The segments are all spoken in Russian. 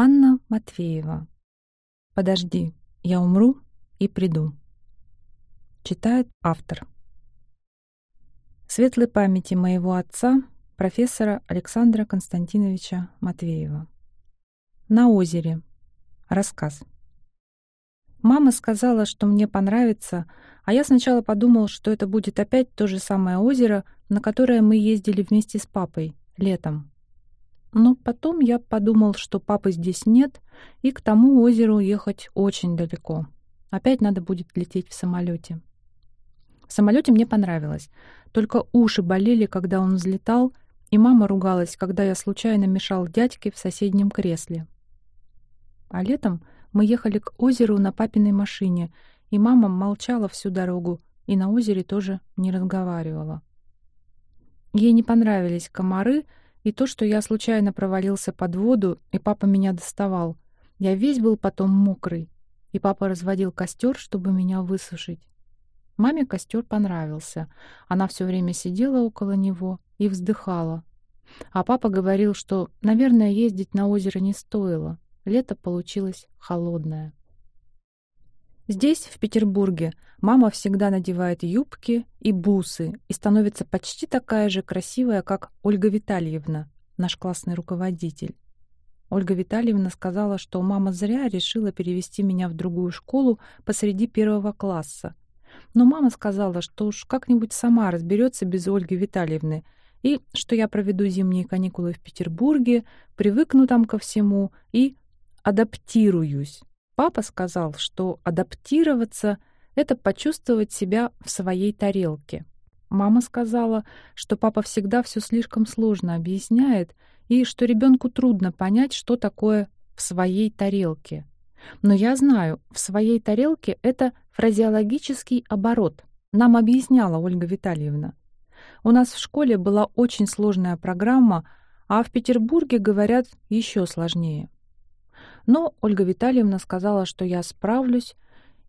Анна Матвеева. «Подожди, я умру и приду». Читает автор. Светлой памяти моего отца, профессора Александра Константиновича Матвеева. На озере. Рассказ. Мама сказала, что мне понравится, а я сначала подумал, что это будет опять то же самое озеро, на которое мы ездили вместе с папой летом. Но потом я подумал, что папы здесь нет, и к тому озеру ехать очень далеко. Опять надо будет лететь в самолете. В самолете мне понравилось. Только уши болели, когда он взлетал, и мама ругалась, когда я случайно мешал дядьке в соседнем кресле. А летом мы ехали к озеру на папиной машине, и мама молчала всю дорогу, и на озере тоже не разговаривала. Ей не понравились комары — и то, что я случайно провалился под воду, и папа меня доставал. Я весь был потом мокрый, и папа разводил костер, чтобы меня высушить. Маме костер понравился. Она все время сидела около него и вздыхала. А папа говорил, что, наверное, ездить на озеро не стоило. Лето получилось холодное. Здесь, в Петербурге, мама всегда надевает юбки и бусы и становится почти такая же красивая, как Ольга Витальевна, наш классный руководитель. Ольга Витальевна сказала, что мама зря решила перевести меня в другую школу посреди первого класса. Но мама сказала, что уж как-нибудь сама разберется без Ольги Витальевны, и что я проведу зимние каникулы в Петербурге, привыкну там ко всему и адаптируюсь. Папа сказал, что адаптироваться — это почувствовать себя в своей тарелке. Мама сказала, что папа всегда все слишком сложно объясняет и что ребенку трудно понять, что такое «в своей тарелке». Но я знаю, в своей тарелке это фразеологический оборот. Нам объясняла Ольга Витальевна. У нас в школе была очень сложная программа, а в Петербурге говорят еще сложнее. Но Ольга Витальевна сказала, что я справлюсь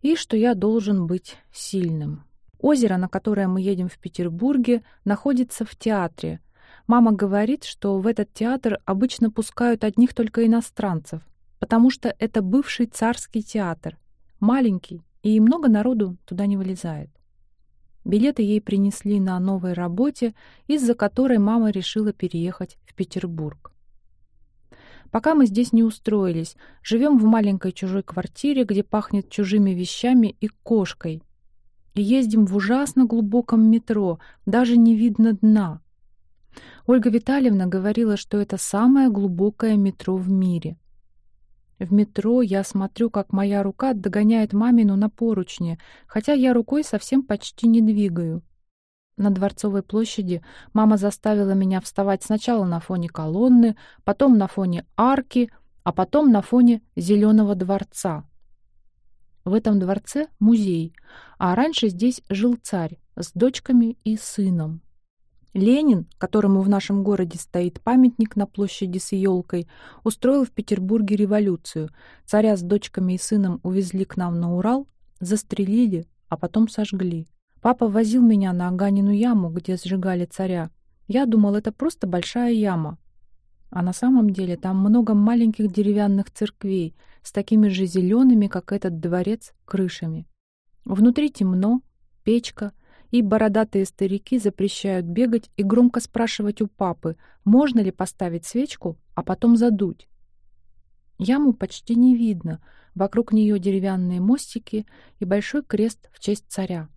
и что я должен быть сильным. Озеро, на которое мы едем в Петербурге, находится в театре. Мама говорит, что в этот театр обычно пускают одних только иностранцев, потому что это бывший царский театр, маленький, и много народу туда не вылезает. Билеты ей принесли на новой работе, из-за которой мама решила переехать в Петербург. Пока мы здесь не устроились, живем в маленькой чужой квартире, где пахнет чужими вещами и кошкой. И ездим в ужасно глубоком метро, даже не видно дна. Ольга Витальевна говорила, что это самое глубокое метро в мире. В метро я смотрю, как моя рука догоняет мамину на поручне, хотя я рукой совсем почти не двигаю. На Дворцовой площади мама заставила меня вставать сначала на фоне колонны, потом на фоне арки, а потом на фоне Зеленого дворца. В этом дворце музей, а раньше здесь жил царь с дочками и сыном. Ленин, которому в нашем городе стоит памятник на площади с елкой, устроил в Петербурге революцию. Царя с дочками и сыном увезли к нам на Урал, застрелили, а потом сожгли. Папа возил меня на Аганину яму, где сжигали царя. Я думал, это просто большая яма. А на самом деле там много маленьких деревянных церквей с такими же зелеными, как этот дворец, крышами. Внутри темно, печка, и бородатые старики запрещают бегать и громко спрашивать у папы, можно ли поставить свечку, а потом задуть. Яму почти не видно, вокруг нее деревянные мостики и большой крест в честь царя.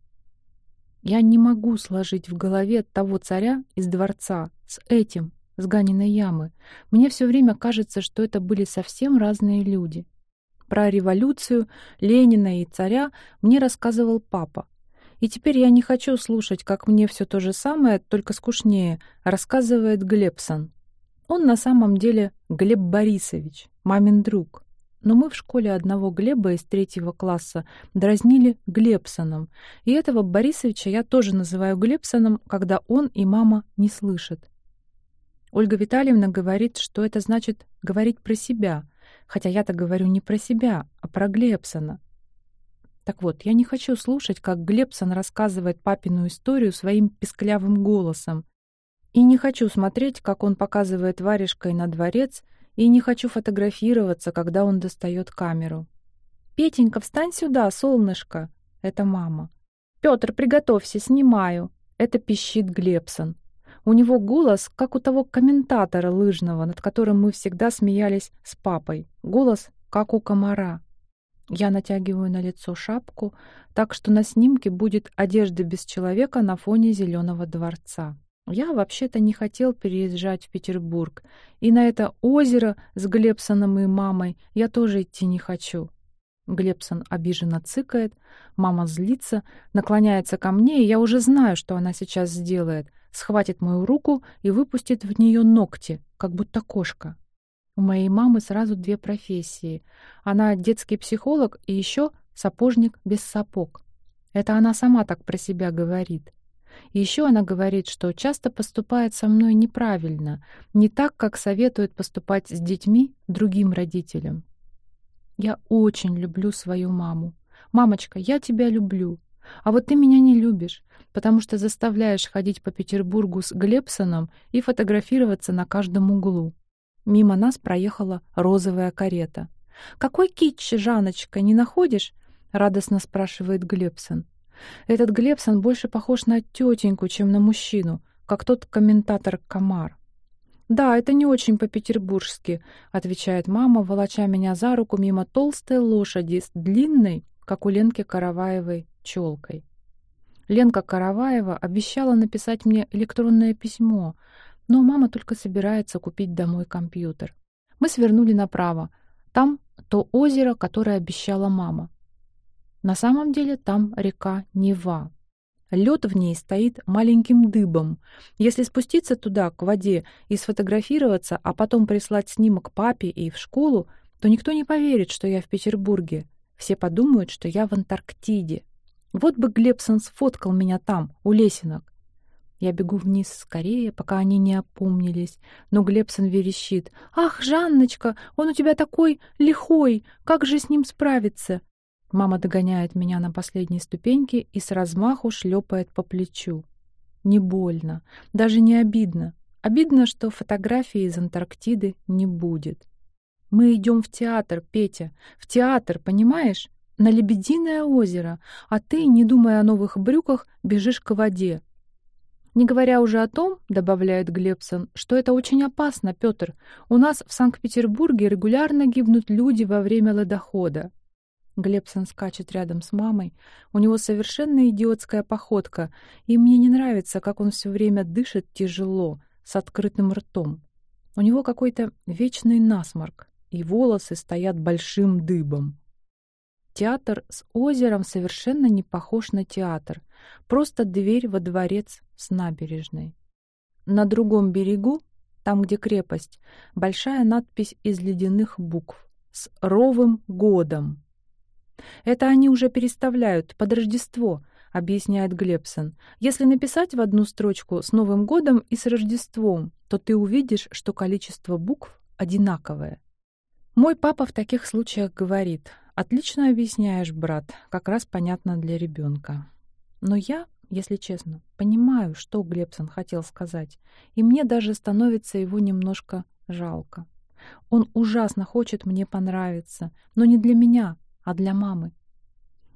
Я не могу сложить в голове того царя из дворца с этим, с Ганиной ямы. Мне все время кажется, что это были совсем разные люди. Про революцию, Ленина и царя мне рассказывал папа. И теперь я не хочу слушать, как мне все то же самое, только скучнее, рассказывает Глебсон. Он на самом деле Глеб Борисович, мамин друг но мы в школе одного Глеба из третьего класса дразнили Глебсоном, и этого Борисовича я тоже называю Глебсоном, когда он и мама не слышат. Ольга Витальевна говорит, что это значит говорить про себя, хотя я-то говорю не про себя, а про Глебсона. Так вот, я не хочу слушать, как Глебсон рассказывает папину историю своим песклявым голосом, и не хочу смотреть, как он показывает варежкой на дворец и не хочу фотографироваться, когда он достает камеру. «Петенька, встань сюда, солнышко!» Это мама. «Петр, приготовься, снимаю!» Это пищит Глебсон. У него голос, как у того комментатора лыжного, над которым мы всегда смеялись с папой. Голос, как у комара. Я натягиваю на лицо шапку, так что на снимке будет одежда без человека на фоне зеленого дворца. Я вообще-то не хотел переезжать в Петербург, и на это озеро с Глебсоном и мамой я тоже идти не хочу. Глебсон обиженно цыкает, мама злится, наклоняется ко мне, и я уже знаю, что она сейчас сделает. Схватит мою руку и выпустит в нее ногти, как будто кошка. У моей мамы сразу две профессии. Она детский психолог и еще сапожник без сапог. Это она сама так про себя говорит. Еще она говорит, что часто поступает со мной неправильно, не так, как советует поступать с детьми другим родителям. Я очень люблю свою маму. Мамочка, я тебя люблю. А вот ты меня не любишь, потому что заставляешь ходить по Петербургу с Глебсоном и фотографироваться на каждом углу. Мимо нас проехала розовая карета. «Какой китч, Жаночка, не находишь?» — радостно спрашивает Глебсон. Этот Глебсон больше похож на тетеньку, чем на мужчину, как тот комментатор Комар. «Да, это не очень по-петербургски», — отвечает мама, волоча меня за руку мимо толстой лошади с длинной, как у Ленки Караваевой, челкой. Ленка Караваева обещала написать мне электронное письмо, но мама только собирается купить домой компьютер. Мы свернули направо. Там то озеро, которое обещала мама. На самом деле там река Нева. Лед в ней стоит маленьким дыбом. Если спуститься туда, к воде, и сфотографироваться, а потом прислать снимок папе и в школу, то никто не поверит, что я в Петербурге. Все подумают, что я в Антарктиде. Вот бы Глебсон сфоткал меня там, у лесенок. Я бегу вниз скорее, пока они не опомнились. Но Глебсон верещит. «Ах, Жанночка, он у тебя такой лихой! Как же с ним справиться? Мама догоняет меня на последней ступеньке и с размаху шлепает по плечу. Не больно, даже не обидно. Обидно, что фотографии из Антарктиды не будет. Мы идем в театр, Петя, в театр, понимаешь? На Лебединое озеро, а ты, не думая о новых брюках, бежишь к воде. Не говоря уже о том, добавляет Глебсон, что это очень опасно, Петр. У нас в Санкт-Петербурге регулярно гибнут люди во время ледохода. Глебсон скачет рядом с мамой. У него совершенно идиотская походка, и мне не нравится, как он все время дышит тяжело, с открытым ртом. У него какой-то вечный насморк, и волосы стоят большим дыбом. Театр с озером совершенно не похож на театр, просто дверь во дворец с набережной. На другом берегу, там, где крепость, большая надпись из ледяных букв с ровым годом. Это они уже переставляют под Рождество, объясняет Глебсон. Если написать в одну строчку с Новым годом и с Рождеством, то ты увидишь, что количество букв одинаковое. Мой папа в таких случаях говорит, отлично объясняешь, брат, как раз понятно для ребенка. Но я, если честно, понимаю, что Глебсон хотел сказать, и мне даже становится его немножко жалко. Он ужасно хочет мне понравиться, но не для меня, а для мамы.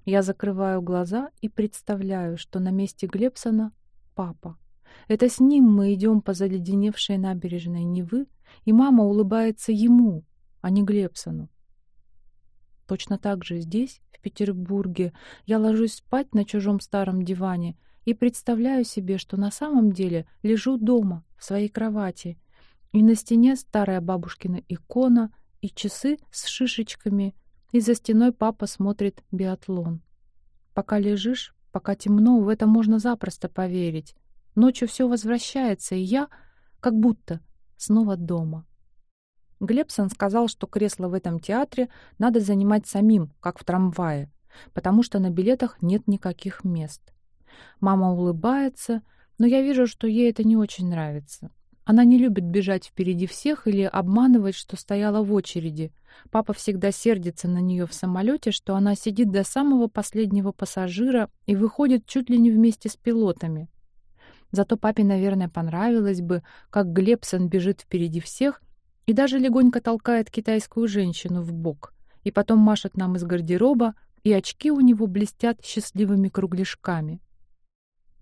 Я закрываю глаза и представляю, что на месте Глебсона папа. Это с ним мы идем по заледеневшей набережной Невы, и мама улыбается ему, а не Глебсону. Точно так же здесь, в Петербурге, я ложусь спать на чужом старом диване и представляю себе, что на самом деле лежу дома, в своей кровати, и на стене старая бабушкина икона и часы с шишечками — и за стеной папа смотрит биатлон. Пока лежишь, пока темно, в это можно запросто поверить. Ночью все возвращается, и я, как будто, снова дома. Глебсон сказал, что кресло в этом театре надо занимать самим, как в трамвае, потому что на билетах нет никаких мест. Мама улыбается, но я вижу, что ей это не очень нравится. Она не любит бежать впереди всех или обманывать, что стояла в очереди. Папа всегда сердится на нее в самолете, что она сидит до самого последнего пассажира и выходит чуть ли не вместе с пилотами. Зато папе, наверное, понравилось бы, как Глебсон бежит впереди всех и даже легонько толкает китайскую женщину в бок, и потом машет нам из гардероба, и очки у него блестят счастливыми кругляшками.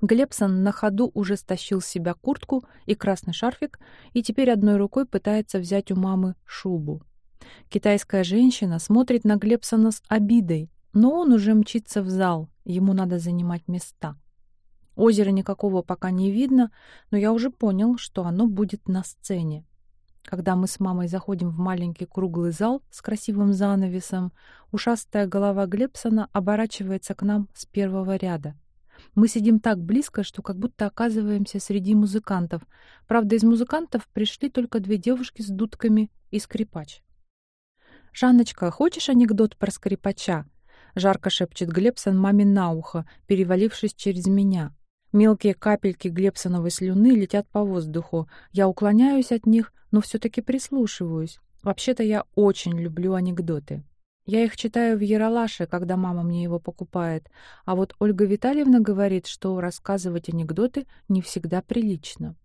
Глебсон на ходу уже стащил с себя куртку и красный шарфик, и теперь одной рукой пытается взять у мамы шубу. Китайская женщина смотрит на Глебсона с обидой, но он уже мчится в зал, ему надо занимать места. Озера никакого пока не видно, но я уже понял, что оно будет на сцене. Когда мы с мамой заходим в маленький круглый зал с красивым занавесом, ушастая голова Глебсона оборачивается к нам с первого ряда. Мы сидим так близко, что как будто оказываемся среди музыкантов. Правда, из музыкантов пришли только две девушки с дудками и скрипач. «Жанночка, хочешь анекдот про скрипача?» — жарко шепчет Глебсон маме на ухо, перевалившись через меня. Мелкие капельки Глебсоновой слюны летят по воздуху. Я уклоняюсь от них, но все-таки прислушиваюсь. Вообще-то я очень люблю анекдоты. Я их читаю в Яралаше, когда мама мне его покупает, а вот Ольга Витальевна говорит, что рассказывать анекдоты не всегда прилично.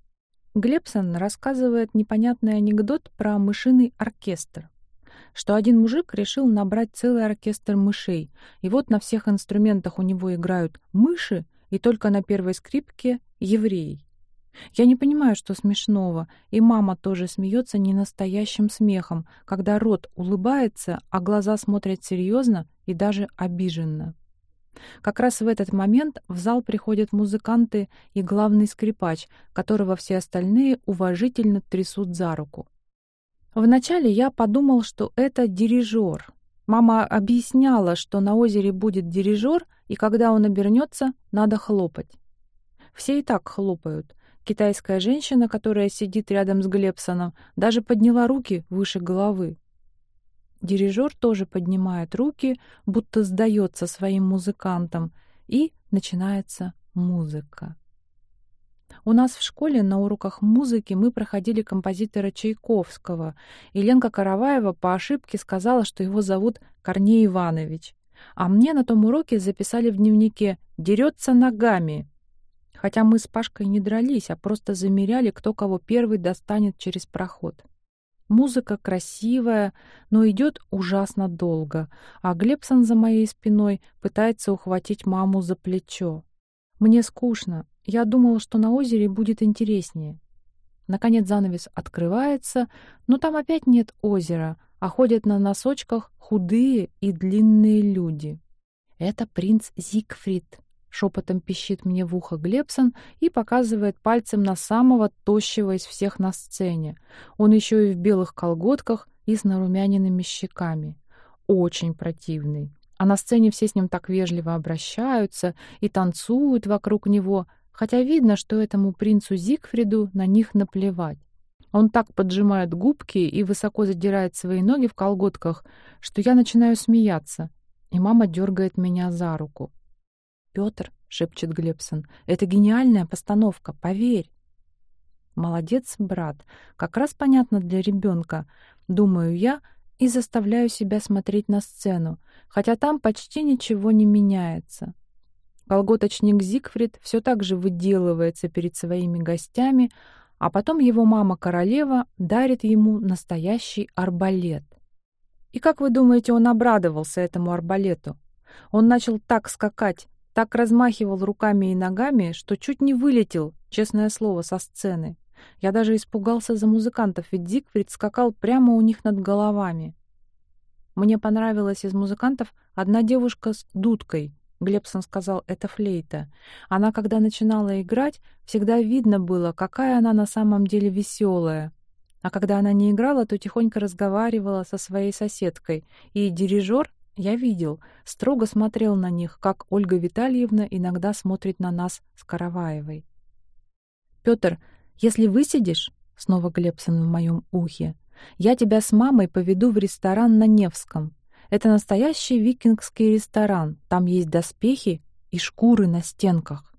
Глебсон рассказывает непонятный анекдот про мышиный оркестр. Что один мужик решил набрать целый оркестр мышей, и вот на всех инструментах у него играют мыши, и только на первой скрипке — евреи. Я не понимаю, что смешного, и мама тоже смеется ненастоящим смехом, когда рот улыбается, а глаза смотрят серьезно и даже обиженно. Как раз в этот момент в зал приходят музыканты и главный скрипач, которого все остальные уважительно трясут за руку. Вначале я подумал, что это дирижер. Мама объясняла, что на озере будет дирижер, и когда он обернется, надо хлопать. Все и так хлопают, Китайская женщина, которая сидит рядом с Глебсоном, даже подняла руки выше головы. Дирижер тоже поднимает руки, будто сдается своим музыкантам, и начинается музыка. У нас в школе на уроках музыки мы проходили композитора Чайковского, и Ленка Караваева по ошибке сказала, что его зовут Корней Иванович. А мне на том уроке записали в дневнике «дерется ногами», хотя мы с Пашкой не дрались, а просто замеряли, кто кого первый достанет через проход. Музыка красивая, но идет ужасно долго, а Глебсон за моей спиной пытается ухватить маму за плечо. Мне скучно. Я думала, что на озере будет интереснее. Наконец занавес открывается, но там опять нет озера, а ходят на носочках худые и длинные люди. Это принц Зигфрид, Шепотом пищит мне в ухо Глебсон и показывает пальцем на самого тощего из всех на сцене. Он еще и в белых колготках и с нарумяненными щеками. Очень противный. А на сцене все с ним так вежливо обращаются и танцуют вокруг него, хотя видно, что этому принцу Зигфриду на них наплевать. Он так поджимает губки и высоко задирает свои ноги в колготках, что я начинаю смеяться, и мама дергает меня за руку. «Петр», — шепчет Глебсон, — «это гениальная постановка, поверь». «Молодец, брат, как раз понятно для ребенка», — думаю я и заставляю себя смотреть на сцену, хотя там почти ничего не меняется. Колготочник Зигфрид все так же выделывается перед своими гостями, а потом его мама-королева дарит ему настоящий арбалет. И как вы думаете, он обрадовался этому арбалету? Он начал так скакать, так размахивал руками и ногами, что чуть не вылетел, честное слово, со сцены. Я даже испугался за музыкантов, ведь Зигфрид скакал прямо у них над головами. Мне понравилась из музыкантов одна девушка с дудкой. Глебсон сказал, это флейта. Она, когда начинала играть, всегда видно было, какая она на самом деле веселая. А когда она не играла, то тихонько разговаривала со своей соседкой, и дирижер я видел, строго смотрел на них, как Ольга Витальевна иногда смотрит на нас с Караваевой. «Петр, если высидишь, — снова Глебсон в моем ухе, — я тебя с мамой поведу в ресторан на Невском. Это настоящий викингский ресторан, там есть доспехи и шкуры на стенках.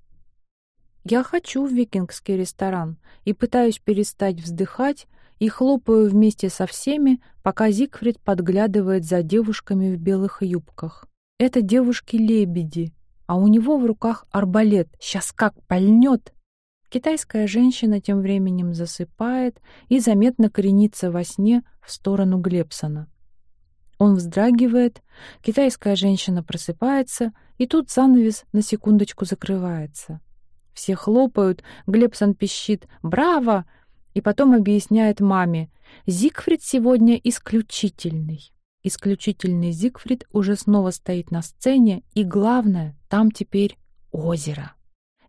Я хочу в викингский ресторан и пытаюсь перестать вздыхать, и хлопаю вместе со всеми, пока Зигфрид подглядывает за девушками в белых юбках. Это девушки-лебеди, а у него в руках арбалет. Сейчас как пальнет! Китайская женщина тем временем засыпает и заметно коренится во сне в сторону Глебсона. Он вздрагивает, китайская женщина просыпается, и тут занавес на секундочку закрывается. Все хлопают, Глебсон пищит «Браво!» И потом объясняет маме «Зигфрид сегодня исключительный». Исключительный Зигфрид уже снова стоит на сцене, и главное, там теперь озеро.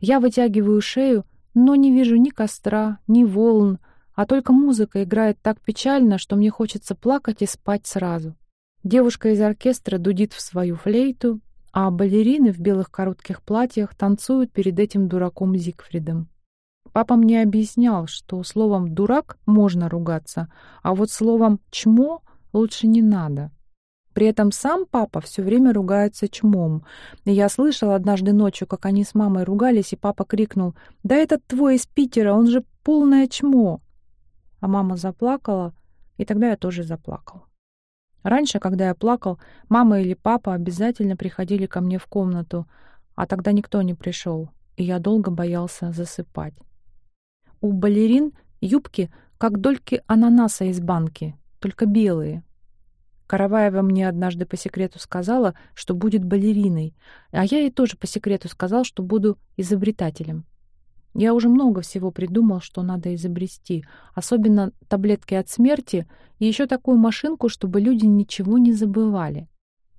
Я вытягиваю шею, но не вижу ни костра, ни волн, а только музыка играет так печально, что мне хочется плакать и спать сразу. Девушка из оркестра дудит в свою флейту, а балерины в белых коротких платьях танцуют перед этим дураком Зигфридом. Папа мне объяснял, что словом «дурак» можно ругаться, а вот словом «чмо» лучше не надо. При этом сам папа все время ругается чмом. И я слышал однажды ночью, как они с мамой ругались, и папа крикнул «Да этот твой из Питера, он же полное чмо!» А мама заплакала, и тогда я тоже заплакал. Раньше, когда я плакал, мама или папа обязательно приходили ко мне в комнату, а тогда никто не пришел, и я долго боялся засыпать. У балерин юбки, как дольки ананаса из банки, только белые. Караваева мне однажды по секрету сказала, что будет балериной, а я ей тоже по секрету сказал, что буду изобретателем. Я уже много всего придумал, что надо изобрести, особенно таблетки от смерти и еще такую машинку, чтобы люди ничего не забывали.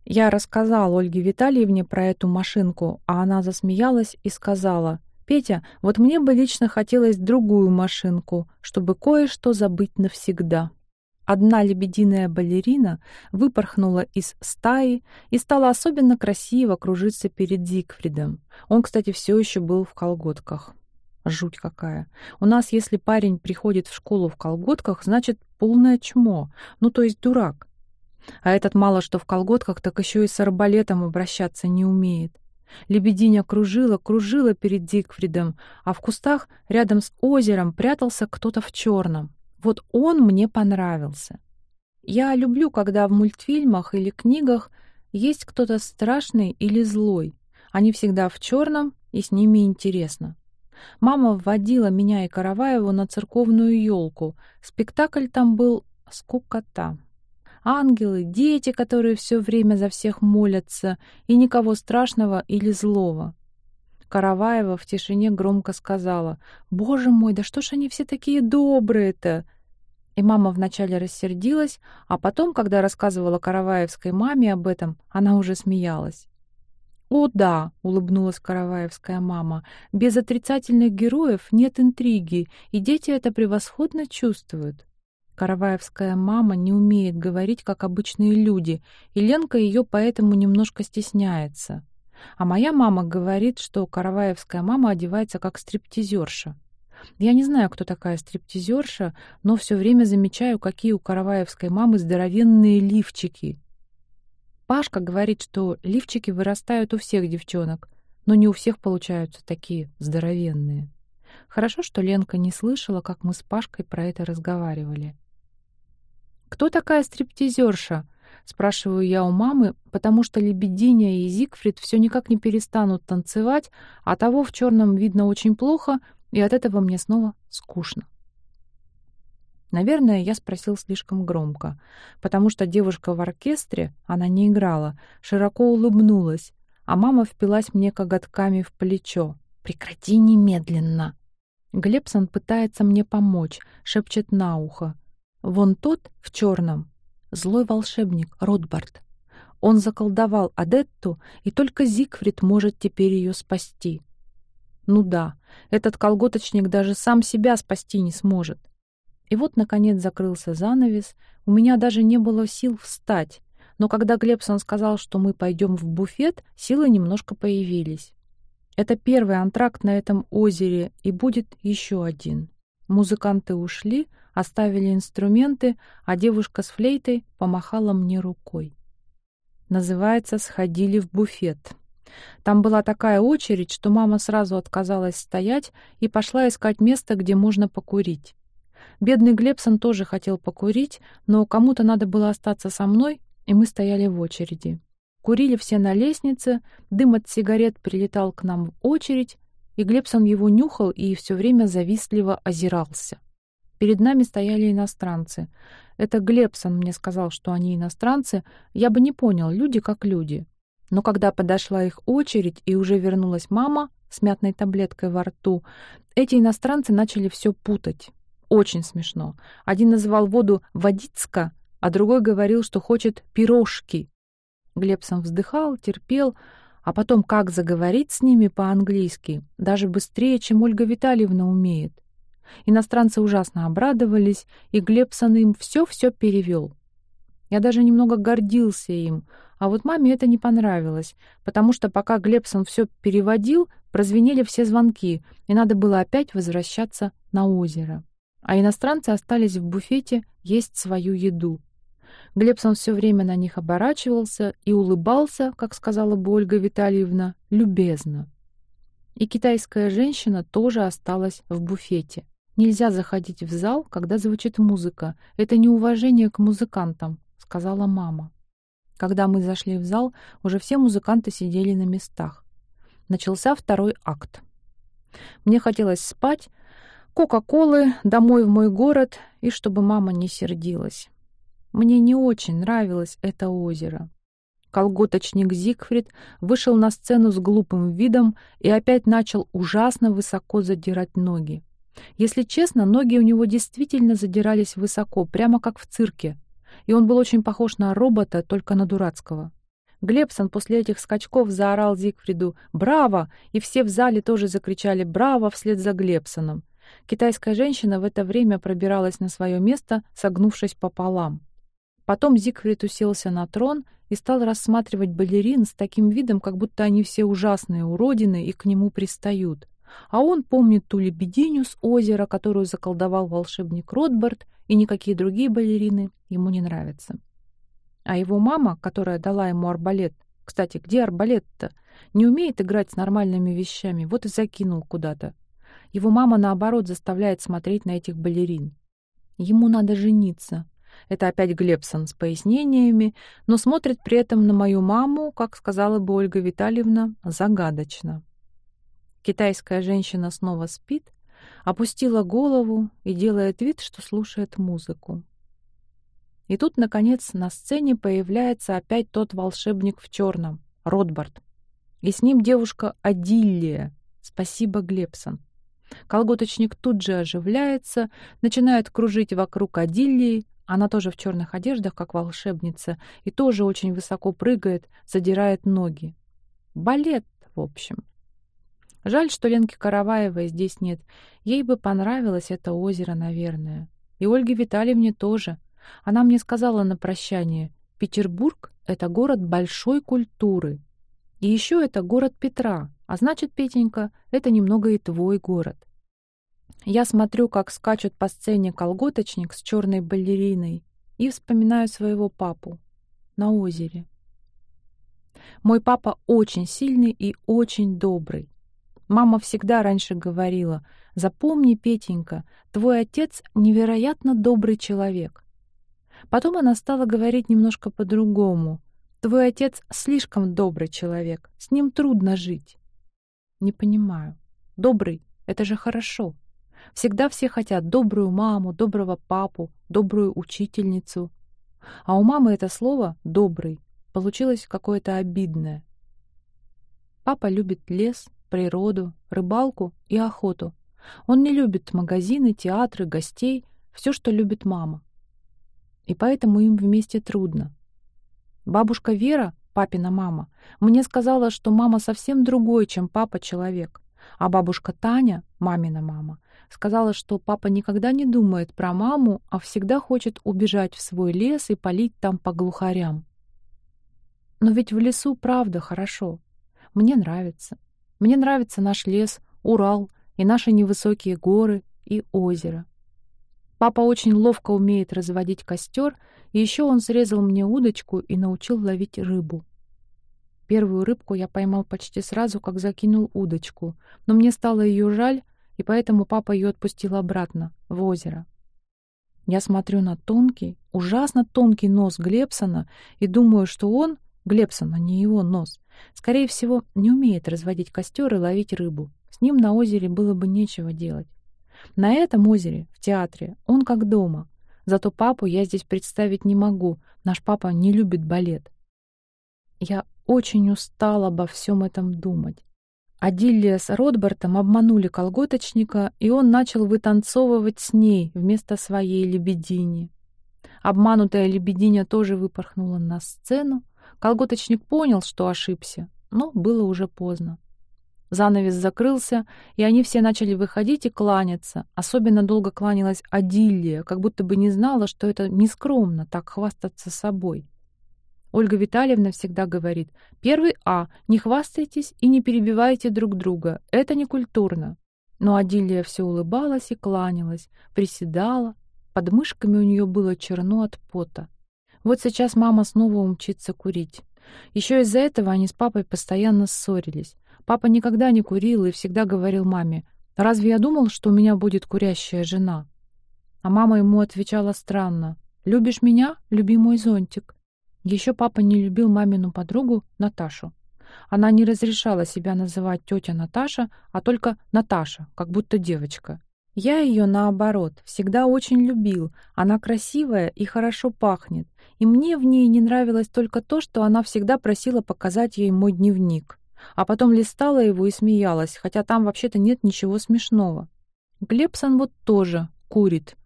Я рассказал Ольге Витальевне про эту машинку, а она засмеялась и сказала, «Петя, вот мне бы лично хотелось другую машинку, чтобы кое-что забыть навсегда». Одна лебединая балерина выпорхнула из стаи и стала особенно красиво кружиться перед Зигфридом. Он, кстати, все еще был в колготках. Жуть какая. У нас, если парень приходит в школу в колготках, значит, полное чмо. Ну, то есть дурак. А этот мало что в колготках, так еще и с арбалетом обращаться не умеет. Лебединя кружила, кружила перед Зигфридом, а в кустах рядом с озером прятался кто-то в черном. Вот он мне понравился. Я люблю, когда в мультфильмах или книгах есть кто-то страшный или злой. Они всегда в черном, и с ними интересно. Мама вводила меня и Караваеву на церковную елку. Спектакль там был скукота. Ангелы, дети, которые все время за всех молятся, и никого страшного или злого. Караваева в тишине громко сказала, «Боже мой, да что ж они все такие добрые-то?» И мама вначале рассердилась, а потом, когда рассказывала Караваевской маме об этом, она уже смеялась. «О, да», — улыбнулась Караваевская мама, — «без отрицательных героев нет интриги, и дети это превосходно чувствуют». Караваевская мама не умеет говорить, как обычные люди, и Ленка ее поэтому немножко стесняется. А моя мама говорит, что Караваевская мама одевается как стриптизерша. Я не знаю, кто такая стриптизерша, но все время замечаю, какие у Караваевской мамы здоровенные лифчики. Пашка говорит, что лифчики вырастают у всех девчонок, но не у всех получаются такие здоровенные. Хорошо, что Ленка не слышала, как мы с Пашкой про это разговаривали. «Кто такая стриптизерша?» — спрашиваю я у мамы, потому что Лебединя и Зигфрид все никак не перестанут танцевать, а того в черном видно очень плохо, и от этого мне снова скучно. Наверное, я спросил слишком громко, потому что девушка в оркестре, она не играла, широко улыбнулась, а мама впилась мне коготками в плечо. «Прекрати немедленно!» Глебсон пытается мне помочь, шепчет на ухо. Вон тот, в черном, злой волшебник, Ротбард. Он заколдовал Адетту, и только Зигфрид может теперь ее спасти. Ну да, этот колготочник даже сам себя спасти не сможет. И вот, наконец, закрылся занавес. У меня даже не было сил встать. Но когда Глебсон сказал, что мы пойдем в буфет, силы немножко появились. Это первый антракт на этом озере, и будет еще один. Музыканты ушли, оставили инструменты, а девушка с флейтой помахала мне рукой. Называется «Сходили в буфет». Там была такая очередь, что мама сразу отказалась стоять и пошла искать место, где можно покурить. Бедный Глебсон тоже хотел покурить, но кому-то надо было остаться со мной, и мы стояли в очереди. Курили все на лестнице, дым от сигарет прилетал к нам в очередь, и Глебсон его нюхал и все время завистливо озирался. Перед нами стояли иностранцы. Это Глебсон мне сказал, что они иностранцы. Я бы не понял, люди как люди. Но когда подошла их очередь и уже вернулась мама с мятной таблеткой во рту, эти иностранцы начали все путать. Очень смешно. Один называл воду «водицка», а другой говорил, что хочет «пирожки». Глебсон вздыхал, терпел, а потом как заговорить с ними по-английски, даже быстрее, чем Ольга Витальевна умеет. Иностранцы ужасно обрадовались, и Глебсон им все-все перевел. Я даже немного гордился им, а вот маме это не понравилось, потому что пока Глебсон все переводил, прозвенели все звонки, и надо было опять возвращаться на озеро. А иностранцы остались в буфете есть свою еду. Глебсон все время на них оборачивался и улыбался, как сказала бы Ольга Витальевна, любезно. И китайская женщина тоже осталась в буфете. Нельзя заходить в зал, когда звучит музыка. Это неуважение к музыкантам, сказала мама. Когда мы зашли в зал, уже все музыканты сидели на местах. Начался второй акт. Мне хотелось спать, кока-колы, домой в мой город, и чтобы мама не сердилась. Мне не очень нравилось это озеро. Колготочник Зигфрид вышел на сцену с глупым видом и опять начал ужасно высоко задирать ноги. Если честно, ноги у него действительно задирались высоко, прямо как в цирке. И он был очень похож на робота, только на дурацкого. Глебсон после этих скачков заорал Зигфриду «Браво!» и все в зале тоже закричали «Браво!» вслед за Глебсоном. Китайская женщина в это время пробиралась на свое место, согнувшись пополам. Потом Зигфрид уселся на трон и стал рассматривать балерин с таким видом, как будто они все ужасные уродины и к нему пристают. А он помнит ту лебединю с озера, которую заколдовал волшебник Ротбард, и никакие другие балерины ему не нравятся. А его мама, которая дала ему арбалет, кстати, где арбалет-то? Не умеет играть с нормальными вещами, вот и закинул куда-то. Его мама, наоборот, заставляет смотреть на этих балерин. Ему надо жениться. Это опять Глебсон с пояснениями, но смотрит при этом на мою маму, как сказала бы Ольга Витальевна, загадочно. Китайская женщина снова спит, опустила голову и делает вид, что слушает музыку. И тут, наконец, на сцене появляется опять тот волшебник в черном, Ротбард. И с ним девушка Адиллия. Спасибо, Глебсон. Колготочник тут же оживляется, начинает кружить вокруг Адиллии. Она тоже в черных одеждах, как волшебница, и тоже очень высоко прыгает, задирает ноги. Балет, в общем. Жаль, что Ленки Караваевой здесь нет. Ей бы понравилось это озеро, наверное. И Ольге Витальевне тоже. Она мне сказала на прощание, Петербург — это город большой культуры. И еще это город Петра, а значит, Петенька, это немного и твой город. Я смотрю, как скачут по сцене колготочник с черной балериной, и вспоминаю своего папу на озере. Мой папа очень сильный и очень добрый. Мама всегда раньше говорила, «Запомни, Петенька, твой отец невероятно добрый человек». Потом она стала говорить немножко по-другому. «Твой отец слишком добрый человек, с ним трудно жить». Не понимаю. Добрый — это же хорошо. Всегда все хотят добрую маму, доброго папу, добрую учительницу. А у мамы это слово «добрый» получилось какое-то обидное. Папа любит лес, природу, рыбалку и охоту. Он не любит магазины, театры, гостей, все, что любит мама. И поэтому им вместе трудно. Бабушка Вера, папина мама, мне сказала, что мама совсем другой, чем папа человек. А бабушка Таня, мамина мама, сказала, что папа никогда не думает про маму, а всегда хочет убежать в свой лес и полить там по глухарям. Но ведь в лесу правда хорошо. Мне нравится. Мне нравится наш лес, Урал и наши невысокие горы и озеро. Папа очень ловко умеет разводить костер, и еще он срезал мне удочку и научил ловить рыбу. Первую рыбку я поймал почти сразу, как закинул удочку, но мне стало ее жаль, и поэтому папа ее отпустил обратно, в озеро. Я смотрю на тонкий, ужасно тонкий нос Глебсона и думаю, что он, Глебсон, а не его нос, Скорее всего, не умеет разводить костер и ловить рыбу. С ним на озере было бы нечего делать. На этом озере, в театре, он как дома. Зато папу я здесь представить не могу. Наш папа не любит балет. Я очень устала обо всем этом думать. Адиллия с Ротбартом обманули колготочника, и он начал вытанцовывать с ней вместо своей лебедини. Обманутая лебединя тоже выпорхнула на сцену. Колготочник понял, что ошибся, но было уже поздно. Занавес закрылся, и они все начали выходить и кланяться. Особенно долго кланялась Адиллия, как будто бы не знала, что это нескромно так хвастаться собой. Ольга Витальевна всегда говорит, «Первый А, не хвастайтесь и не перебивайте друг друга, это не культурно». Но Адилия все улыбалась и кланялась, приседала, под мышками у нее было черно от пота. Вот сейчас мама снова умчится курить. Еще из-за этого они с папой постоянно ссорились. Папа никогда не курил и всегда говорил маме, «Разве я думал, что у меня будет курящая жена?» А мама ему отвечала странно, «Любишь меня? Люби мой зонтик». Еще папа не любил мамину подругу Наташу. Она не разрешала себя называть тетя Наташа, а только Наташа, как будто девочка. Я ее, наоборот, всегда очень любил. Она красивая и хорошо пахнет. И мне в ней не нравилось только то, что она всегда просила показать ей мой дневник. А потом листала его и смеялась, хотя там вообще-то нет ничего смешного. Глебсон вот тоже курит.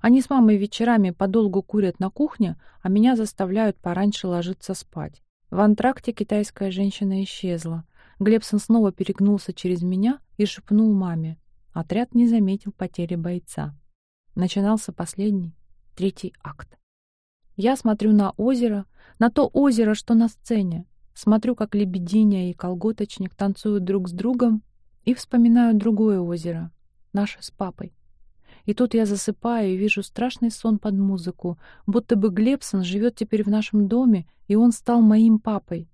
Они с мамой вечерами подолгу курят на кухне, а меня заставляют пораньше ложиться спать. В антракте китайская женщина исчезла. Глебсон снова перегнулся через меня и шепнул маме. Отряд не заметил потери бойца. Начинался последний, третий акт. Я смотрю на озеро, на то озеро, что на сцене. Смотрю, как лебединя и колготочник танцуют друг с другом и вспоминаю другое озеро, наше с папой. И тут я засыпаю и вижу страшный сон под музыку, будто бы Глебсон живет теперь в нашем доме, и он стал моим папой.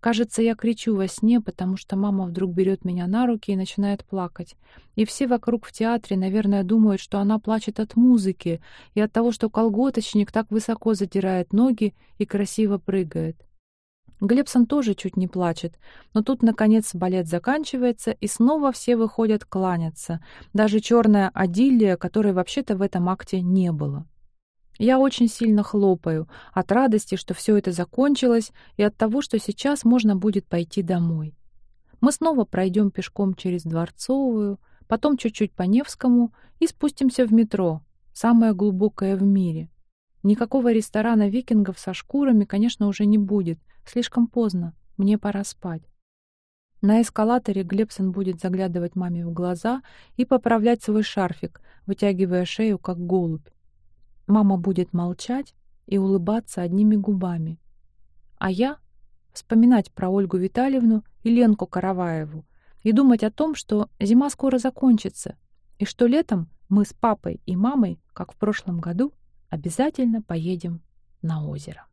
Кажется, я кричу во сне, потому что мама вдруг берет меня на руки и начинает плакать. И все вокруг в театре, наверное, думают, что она плачет от музыки и от того, что колготочник так высоко задирает ноги и красиво прыгает. Глебсон тоже чуть не плачет, но тут, наконец, балет заканчивается, и снова все выходят кланяться, даже черная Адиллия, которой вообще-то в этом акте не было. Я очень сильно хлопаю от радости, что все это закончилось, и от того, что сейчас можно будет пойти домой. Мы снова пройдем пешком через Дворцовую, потом чуть-чуть по Невскому и спустимся в метро, самое глубокое в мире. Никакого ресторана викингов со шкурами, конечно, уже не будет. Слишком поздно. Мне пора спать. На эскалаторе Глебсон будет заглядывать маме в глаза и поправлять свой шарфик, вытягивая шею, как голубь. Мама будет молчать и улыбаться одними губами. А я вспоминать про Ольгу Витальевну и Ленку Караваеву и думать о том, что зима скоро закончится, и что летом мы с папой и мамой, как в прошлом году, обязательно поедем на озеро.